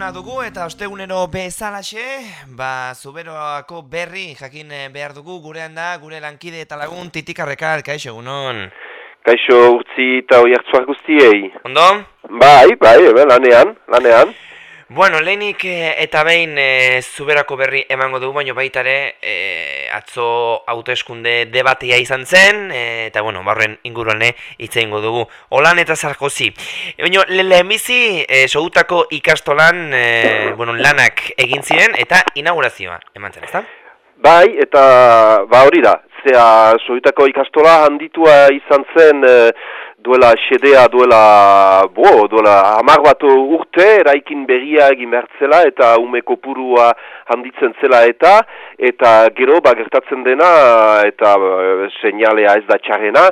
osteguna dugu eta ostegunero bezalaxe, ba, zuberoako berri jakin eh, behar dugu gurean da, gure lankide eta lagun titikarrekar, kaixo, egunon. Kaixo urtzi eta oiartzuak guztiei. Ondo? Bai, bai, ebe, lanean, lanean. Bueno, lehenik eh, eta behin e, zuberako berri emango dugu, baino baita ere e, atzo hauteskunde debatea izan zen, e, eta bueno, barren inguruan hitz egingo dugu. Olan eta zarkozi. E, baino, le lehenbizi, e, soutako ikastolan e, bueno, lanak egin ziren, eta inaugurazioa eman zen, ezta? Bai, eta ba hori da, zea soutako ikastola handitua izan zen... E, duela xedea, duela, bo, duela hamar bat urte, eraikin berria egin bertzela eta ume kopurua handitzen zela eta, eta gero, ba, gertatzen dena, eta e, seinalea ez da txarrena,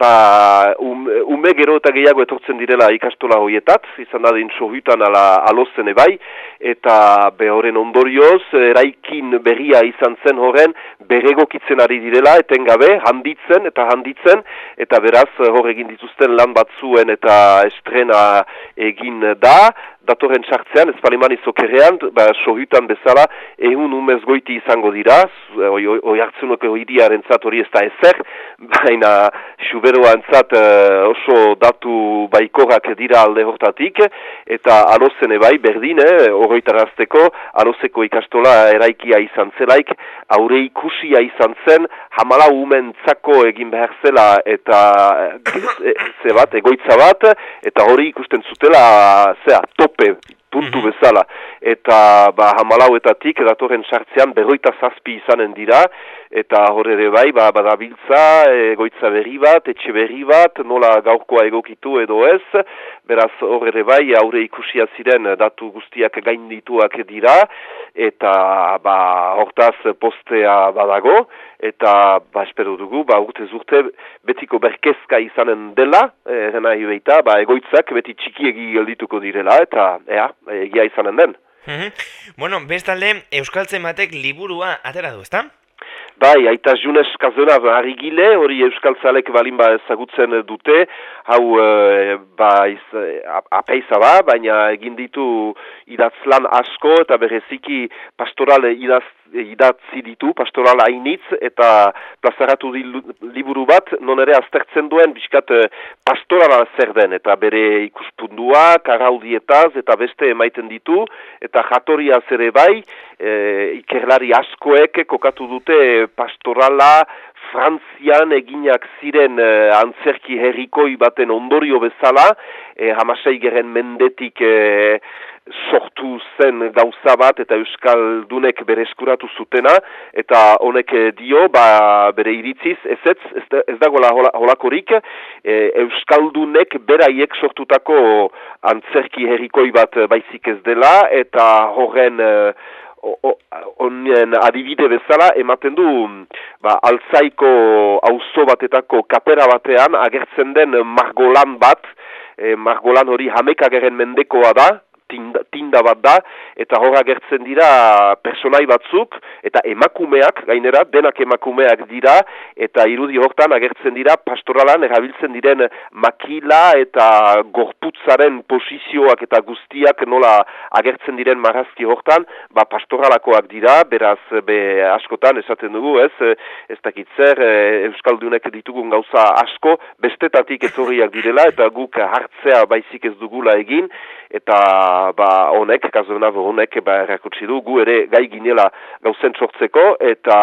ba, um, ume gero eta gehiago etortzen direla ikastola hoietat, izan da din sohutan ala alozen ebai, eta behoren ondorioz, eraikin berria izan zen horren, beregokitzen ari direla, etengabe, handitzen eta handitzen, eta beraz, hor egin dituzten lan batzuen eta estrena egin da, datorren sartzean, ez paliman izokerean, ba, sohutan bezala, ehun umez goiti izango dira, oi, oi, oi hartzunoko hiriaren zat hori ez da ezer, baina suberoan zat uh, oso datu baikorak dira alde hortatik, eta alozen ebai berdin, eh, oroitarazteko, alozeko ikastola eraikia izan zelaik, aure ikusia izan zen, hamala umentzako egin behar zela, eta e, ze bat, egoitza bat, eta hori ikusten zutela, zea, top puntu mhm. bezala. Eta ba, hamalauetatik datorren sartzean berroita zazpi izanen dira, eta horre ere bai, ba, badabiltza, egoitza berri bat, etxe berri bat, nola gaurkoa egokitu edo ez, beraz horre ere bai, aurre ikusia ziren datu guztiak gaindituak dira, eta ba, hortaz postea badago, eta ba, espero dugu, ba, urte zurte betiko berkezka izanen dela, e, nahi ba, egoitzak beti txikiegi geldituko direla, eta ea, egia izanen den. Mhm. Bueno, bestalde, Euskaltzen batek liburua atera du, ezta? Bai, aita Junes Kazona harrigile, hori Euskaltzalek balin ba ezagutzen dute, hau e, ba, iz, apeiza ba, baina egin ditu idatzlan asko eta bereziki pastoral idaz, idatzi ditu, pastoral hainitz, eta plazaratu di, liburu bat, non ere aztertzen duen, biskat eh, pastorala zer den, eta bere ikuspundua, karaudietaz, eta beste emaiten ditu, eta jatoria zere bai, e, ikerlari askoek kokatu dute pastorala, Frantzian eginak ziren uh, antzerki herrikoi baten ondorio bezala, eh, hamasei geren mendetik sortu zen gauza bat eta Euskaldunek bere eskuratu zutena. Eta honek dio ba, bere iritziz ez ez, ez, dago holakorik e, Euskaldunek beraiek sortutako antzerki herrikoi bat baizik ez dela. Eta horren e, honen adibide bezala ematen du ba, altzaiko auzo batetako kapera batean agertzen den margolan bat. E, margolan hori hamekageren mendekoa da tinda, tinda bat da, eta horra gertzen dira personai batzuk, eta emakumeak, gainera, denak emakumeak dira, eta irudi hortan agertzen dira pastoralan erabiltzen diren makila eta gorputzaren posizioak eta guztiak nola agertzen diren marazki hortan, ba pastoralakoak dira, beraz, be askotan esaten dugu, ez, ez dakitzer, e, Euskaldunek ditugun gauza asko, bestetatik ez direla, eta guk hartzea baizik ez dugula egin, eta ba honek kazuna honek ba erakutsi du. Gu ere gai ginela gauzen sortzeko eta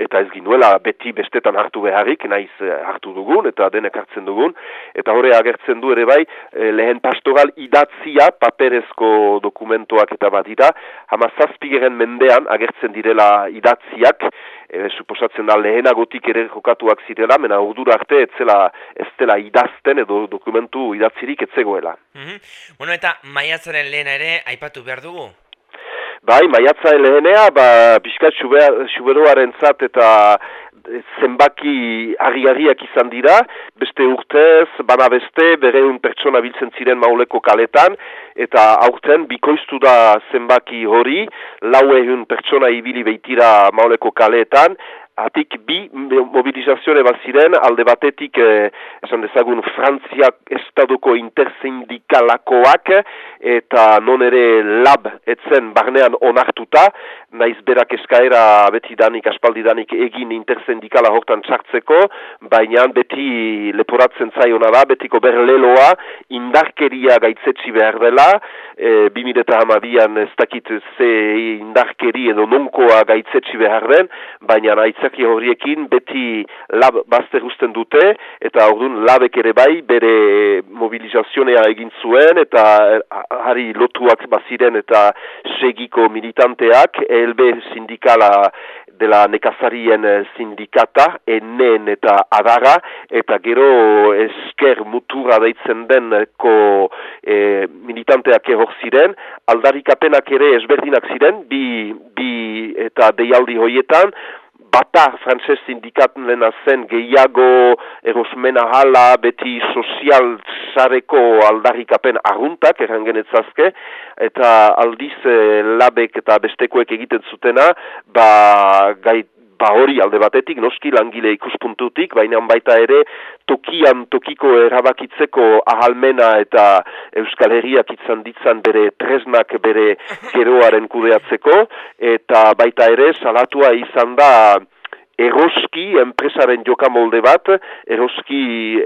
eta ez ginuela beti bestetan hartu beharrik, naiz eh, hartu dugun, eta denek hartzen dugun, eta horre agertzen du ere bai, eh, lehen pastoral idatzia, paperezko dokumentoak eta badira, hama zazpigeren mendean agertzen direla idatziak, e, suposatzen da lehenagotik ere jokatuak zirela, mena urdura arte ez zela, ez dela idazten edo dokumentu idatzirik etzegoela. Mm -hmm. Bueno, eta maiatzaren lehena ere, aipatu behar dugu? Bai, maiatza lehenea, ba, biskat suberoaren zat eta zenbaki harri-harriak izan dira, beste urtez, bana beste, bereun pertsona biltzen ziren mauleko kaletan, eta aurten bikoiztu da zenbaki hori, lau pertsona ibili beitira mauleko kaletan, Atik bi mobilizazioa bat ziren, alde batetik, eh, esan dezagun, Frantziak estaduko intersindikalakoak, eta non ere lab etzen barnean onartuta, naiz berak eskaera beti danik, aspaldi danik egin intersindikala hortan txartzeko, baina beti leporatzen zaiona da, betiko berleloa indarkeria gaitzetsi behar dela, e, 2000 hamabian ez dakit ze indarkeri edo nonkoa gaitzetsi behar den, baina aitzaki horiekin beti lab bazter usten dute, eta orduan labek ere bai bere mobilizazionea egin zuen, eta hari lotuak baziren eta segiko militanteak, ELB sindikala dela nekazarien sindikata, enen eta adara, eta gero esker mutura deitzen denko e, militanteak ehor ziren, aldarikapenak ere ezberdinak ziren, bi, bi eta deialdi hoietan, bata frantzes sindikaten lena zen gehiago erosmena hala beti sozial sareko aldarrikapen arruntak erran genetzazke eta aldiz eh, labek eta bestekoek egiten zutena ba gait ba hori alde batetik, noski langile ikuspuntutik, baina baita ere tokian tokiko erabakitzeko ahalmena eta Euskal Herriak itzan ditzan bere tresnak bere geroaren kudeatzeko, eta baita ere salatua izan da eroski enpresaren jokamolde bat, eroski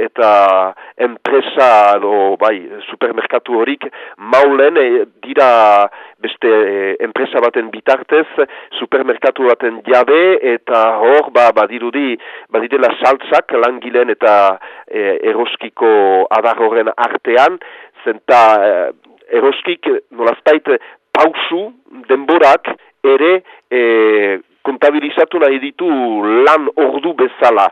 eta enpresa do, bai, supermerkatu horik maulen e, dira beste e, enpresa baten bitartez supermerkatu baten jabe eta hor ba, badirudi badirela saltzak langileen eta e, eroskiko adar horren artean zenta e, eroskik nolazpait pausu denborak ere e, kontabilizatu nahi ditu lan ordu bezala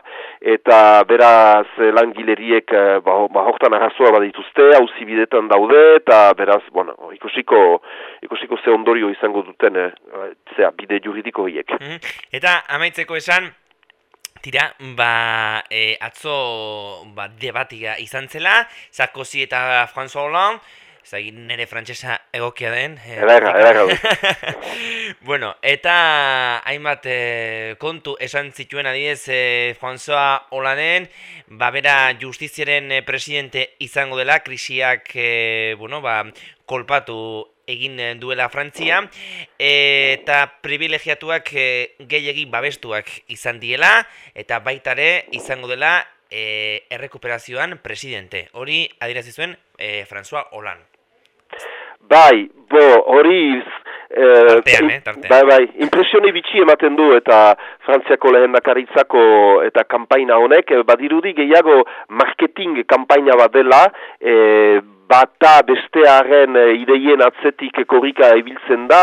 eta beraz langileriek eh, ba, ba hortan arrazoa badituzte hauzi bidetan daude eta beraz bueno, ikusiko, ikusiko ze ondorio izango duten eh, zera, bide juridiko hiek. Mhm. Eta amaitzeko esan Tira, ba, e, atzo ba, debatia izan zela, Sarkozy eta François Hollande, Zagin nire frantsesa egokia den. Eh, Ederra, bueno, eta hainbat eh, kontu esan zituen adiez eh, François Hollanden, babera justiziaren presidente izango dela, krisiak eh, bueno, ba, kolpatu egin duela Frantzia, eta privilegiatuak eh, gehiagin babestuak izan diela, eta baitare izango dela eh, errekuperazioan presidente. Hori adirazizuen eh, François Hollande. Bai, bo, hori... Eh, tartean, eh, tartean. Bai, bai, impresioni bitxi ematen du eta Frantziako lehen dakaritzako eta kampaina honek, eh, badirudi gehiago marketing kampaina bat dela, eh, bata bestearen e, ideien atzetik korrika ibiltzen da,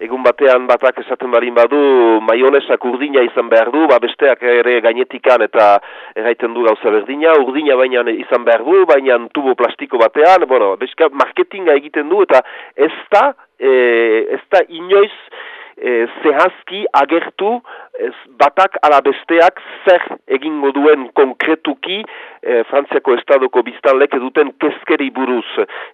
egun batean batak esaten barin badu maionesak urdina izan behar du, ba besteak ere gainetikan eta erraiten du gauza berdina, urdina baina izan behar du, baina tubo plastiko batean, bueno, beska, marketinga egiten du eta ez da, e, ez da inoiz, e, zehazki agertu ez, batak ala besteak zer egingo duen konkretuki e, Frantziako estadoko biztanlek duten kezkeri buruz.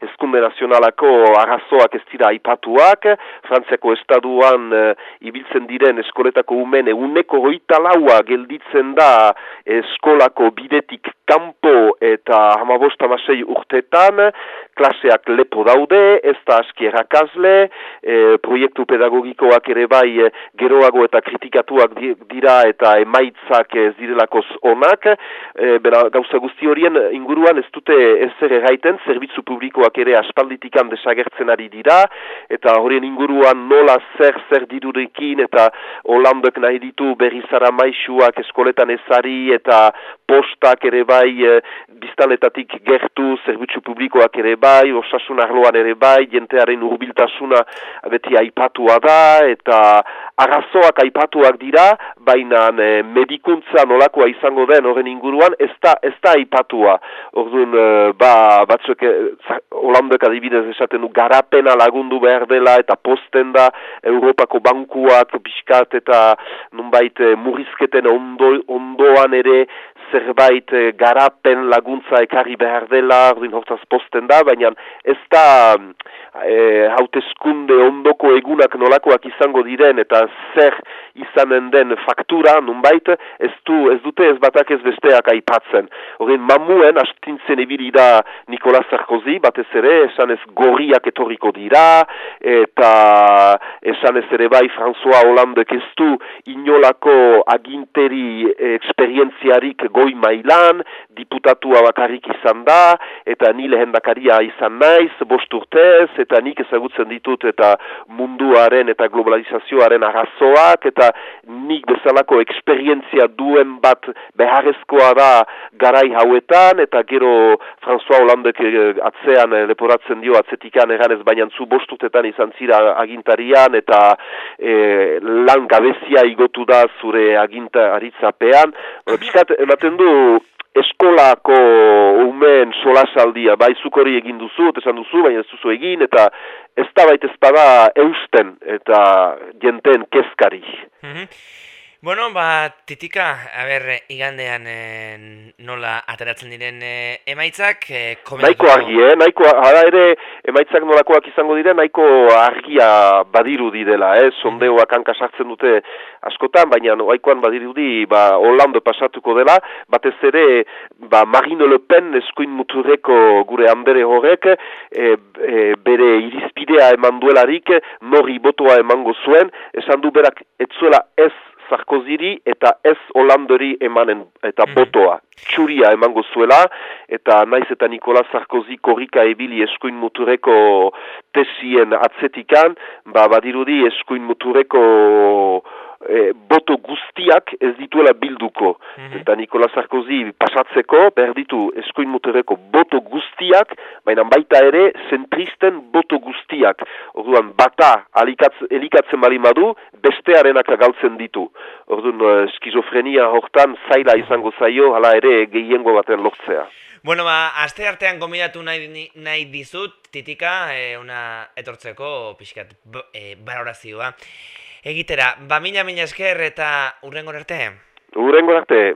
Ezkunde nazionalako arazoak ez dira aipatuak, Frantziako estaduan e, ibiltzen diren eskoletako umen eguneko hoita laua gelditzen da eskolako bidetik kanpo eta hamabosta masei urtetan, klaseak lepo daude, ez da aski errakazle, e, proiektu pedagogikoak ere bai e, geroago eta kritikatuak dira eta emaitzak ez direlakoz onak, e, bera, gauza guzti horien inguruan ez dute ez zer erraiten, zerbitzu publikoak ere aspalditikan desagertzen ari dira, eta horien inguruan nola zer zer dirurekin eta holandok nahi ditu berrizara maixuak eskoletan ezari eta postak ere bai biztaletatik gertu, zerbitzu publikoak ere bai, osasun arloan ere bai, jentearen urbiltasuna beti aipatua da, eta arazoak aipatuak dira, baina e, medikuntza nolakoa izango den horren inguruan, ez da, ez da aipatua. Orduan, e, ba, batzuk, e, Holandek adibidez esaten du, garapena lagundu behar dela, eta posten da, Europako bankuak, biskat, eta nunbait, e, murrizketen ondo, ondoan ere, zerbait e, garapen laguntza ekarri behar dela, ordin hortaz posten da, baina ez da e, hauteskunde ondoko egunak nolakoak izango diren eta zer izanen den faktura, nunbait, ez, du, ez dute ez batak ez besteak aipatzen. Horren, mamuen, astintzen ebili da Nikola Sarkozy, batez ere, esan ez gorriak etorriko dira, eta esan ez ere bai François Hollande kestu inolako aginteri eksperientziarik goi mailan, diputatua bakarrik izan da, eta ni lehendakaria izan naiz, bost urtez, eta nik ezagutzen ditut eta munduaren eta globalizazioaren arazoak eta nik bezalako eksperientzia duen bat beharrezkoa da garai hauetan eta gero François Hollandek eh, atzean eh, leporatzen dio atzetikan eganez baina zu bostutetan izan zira agintarian eta e, lan gabezia igotu da zure agintaritzapean. Piskat, ematen du eskolako umen solasaldia, bai zukori egin duzu, eta esan duzu, baina ez duzu egin, eta ez da baita ezpada eusten, eta jenten kezkari. Mm Bueno, ba, titika, haber, igandean e, nola ateratzen diren e, emaitzak, e, Naiko argi, eh? Naiko, hala ere, emaitzak nolakoak izango diren, nahiko argia badiru dela, eh? Sondeoak hanka sartzen dute askotan, baina oaikoan badirudi, ba, Hollande pasatuko dela, batez ere, ba, Marine Le Pen eskuin muturreko gure handere horrek, e, e, bere irizpidea eman duelarik, nori botoa emango zuen, esan du berak, etzuela ez Sarkoziri eta ez Holandori emanen eta mhm. botoa. Txuria emango zuela eta naiz eta Nikola Sarkozy korrika ebili eskuin mutureko tesien atzetikan, ba badirudi eskuin mutureko e, boto guztiak ez dituela bilduko. Mm Eta Nikola Sarkozy pasatzeko, behar ditu eskuin mutereko boto guztiak, baina baita ere zentristen boto guztiak. Orduan, bata elikatzen bali madu, bestearenak galtzen ditu. Orduan, uh, skizofrenia hortan zaila izango zaio, hala ere gehiengo baten lortzea. Bueno, ba, aste artean gomidatu nahi, nahi dizut, titika, e, una etortzeko, pixkat, e, balorazioa egitera. Ba, mila, mila esker eta urrengo arte? Urrengo arte.